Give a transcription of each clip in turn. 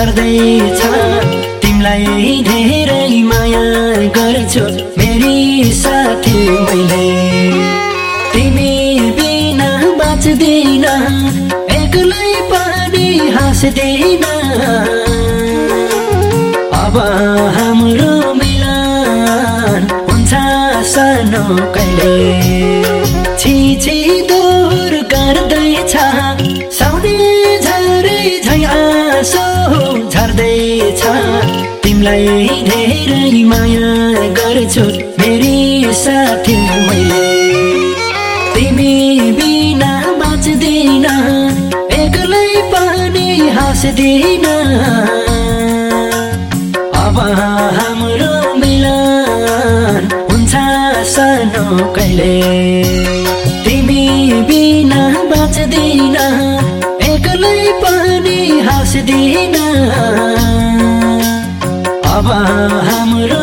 झर्दैछ तिमीलाई धेरै माया गर्छु। मेरी साथी मैले। तिमी बिना बाँच्दिन एक्लै पनि हाँस्दिन। अब हाम्रो मिलन हुन्छ सानो कहिले। छिछि झर्दैछ तिमीलाई धेरै माया गर्छु मेरी साथी मैले। तिमी बिना बाँच्दिन एक्लै पनि हाँस्दिन। अब हाम्रो मिलन हुन्छ सानो कहिले। तिमी बिना बाँच्दिन एक्लै पनि हाँस्दिन। हाम्रो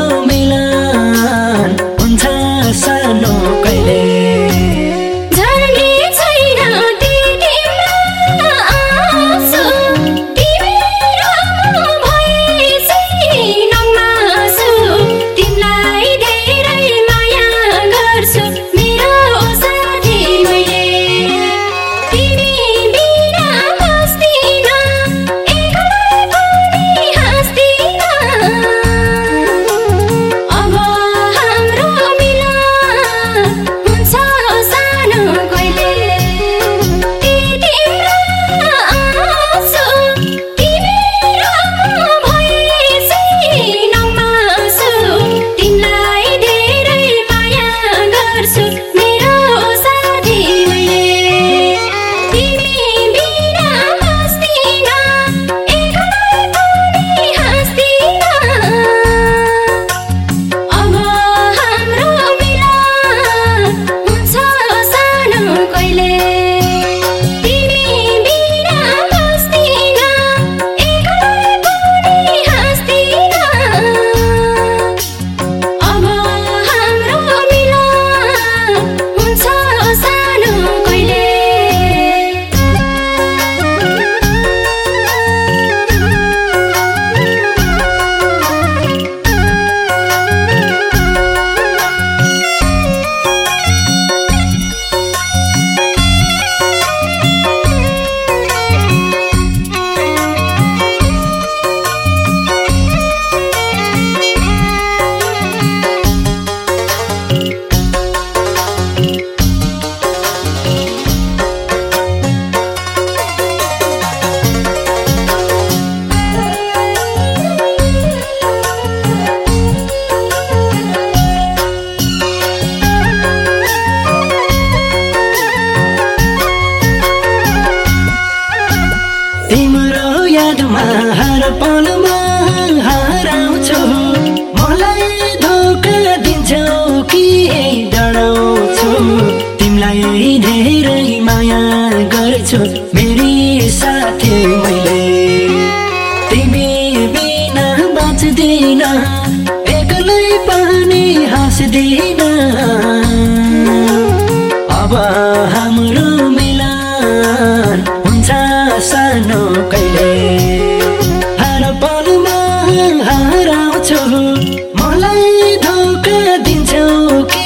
मलाई धोका दिन्छौ कि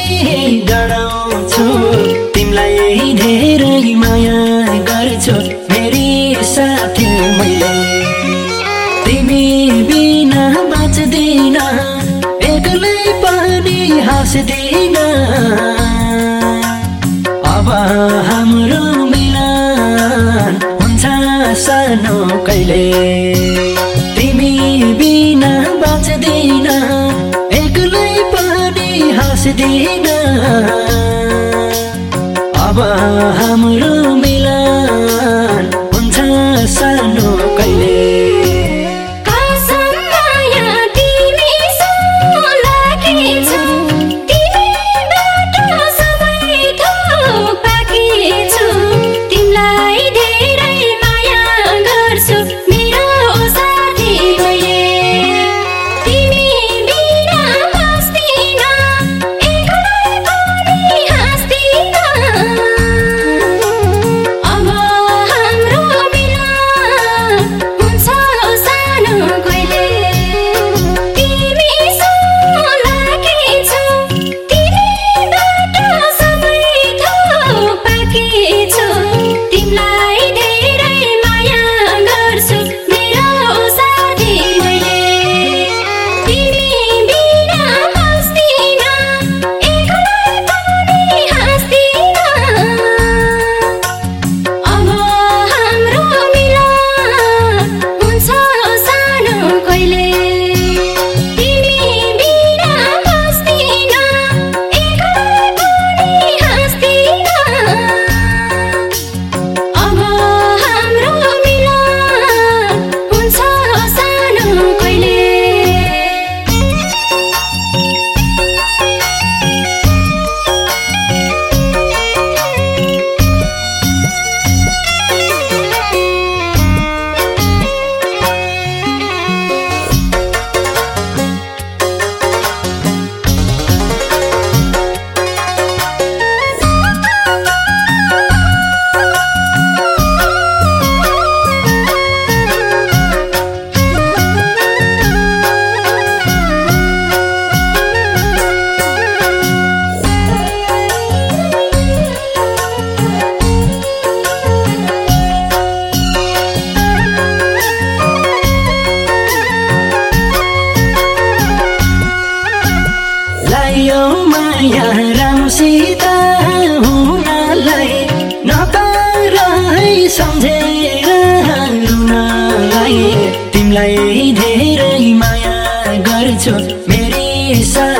डराउँछु? तिमीलाई धेरै माया गर्छु मेरी साथी मैले। तिमी बिना बाँच्दिन एक्लै पनि हाँस्दिन। अब हाम्रो मिलन हुन्छ सानो कहिले। हाँस्दिन अब हाम्रो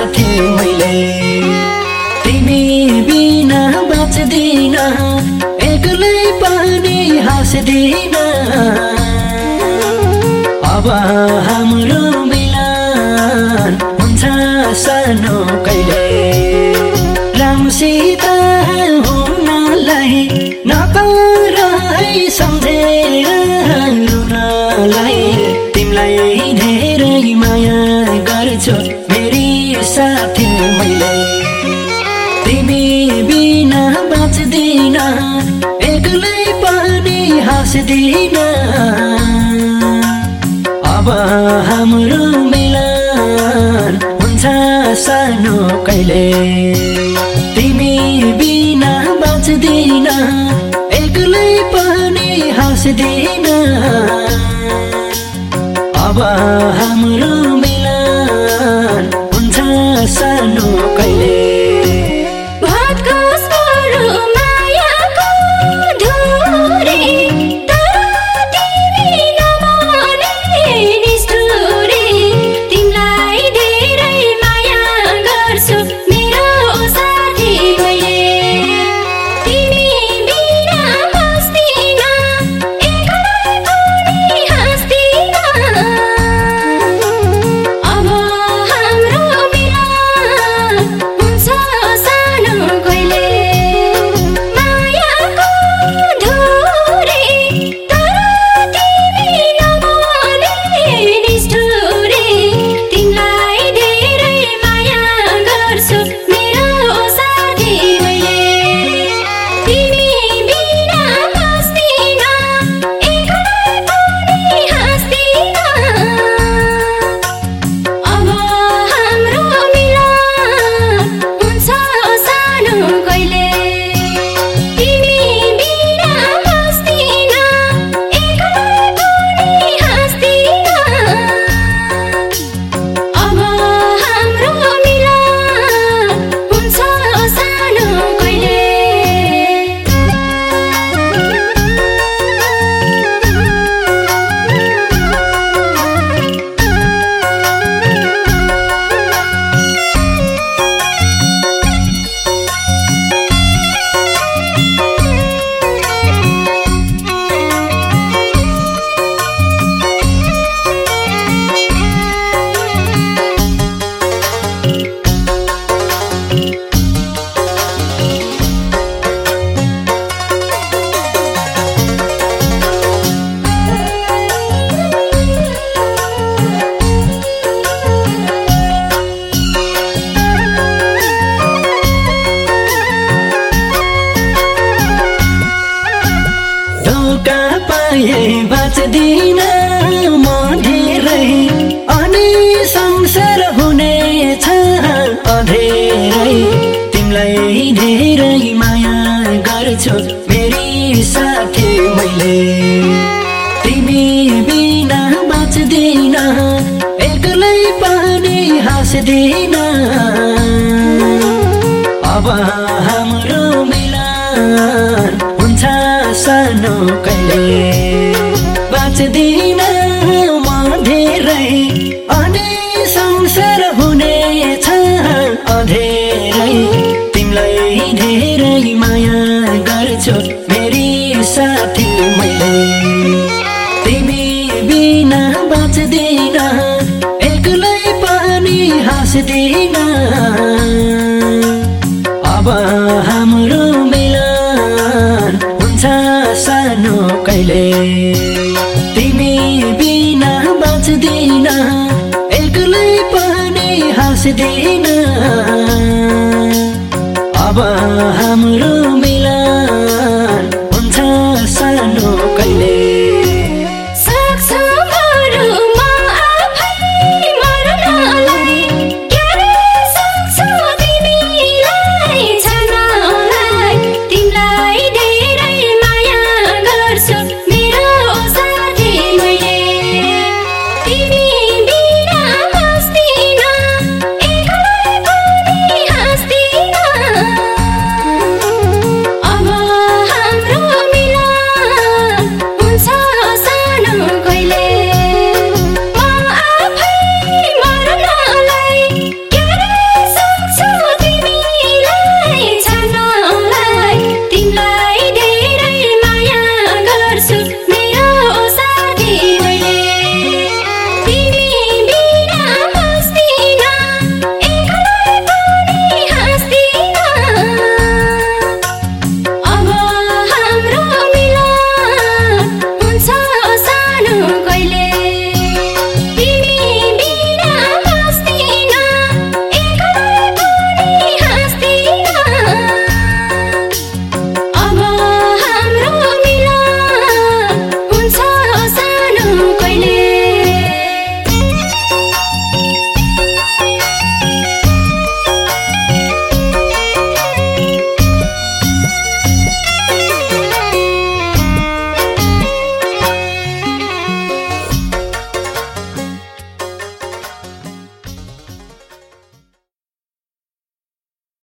साथी मैले। तिमी बिना बाँच्दिन एक्लै पनि हाँस्दिन। अब हाम्रो मिलन हुन्छ सानो कहिले। रामसित हुनलाई नपार सम्झेर रुनलाई तिमीलाई धेरै माया गर्छु। हाँस्दिन अब हाम्रो मिलन हुन्छ सानो कहिले। तिमी बिना बाँच्दिन एक्लै पनि हाँस्दिन। अब हाम्रो मिलन हुन्छ सानो कहिले। बाँच्दिन म धेरै अनि संसार हुनेछ अधेरै। तिमीलाई धेरै माया गर्छु मेरी साथी मैले। तिमी बिना बाँच्दिन एक्लै पनि हाँस्दिन। अब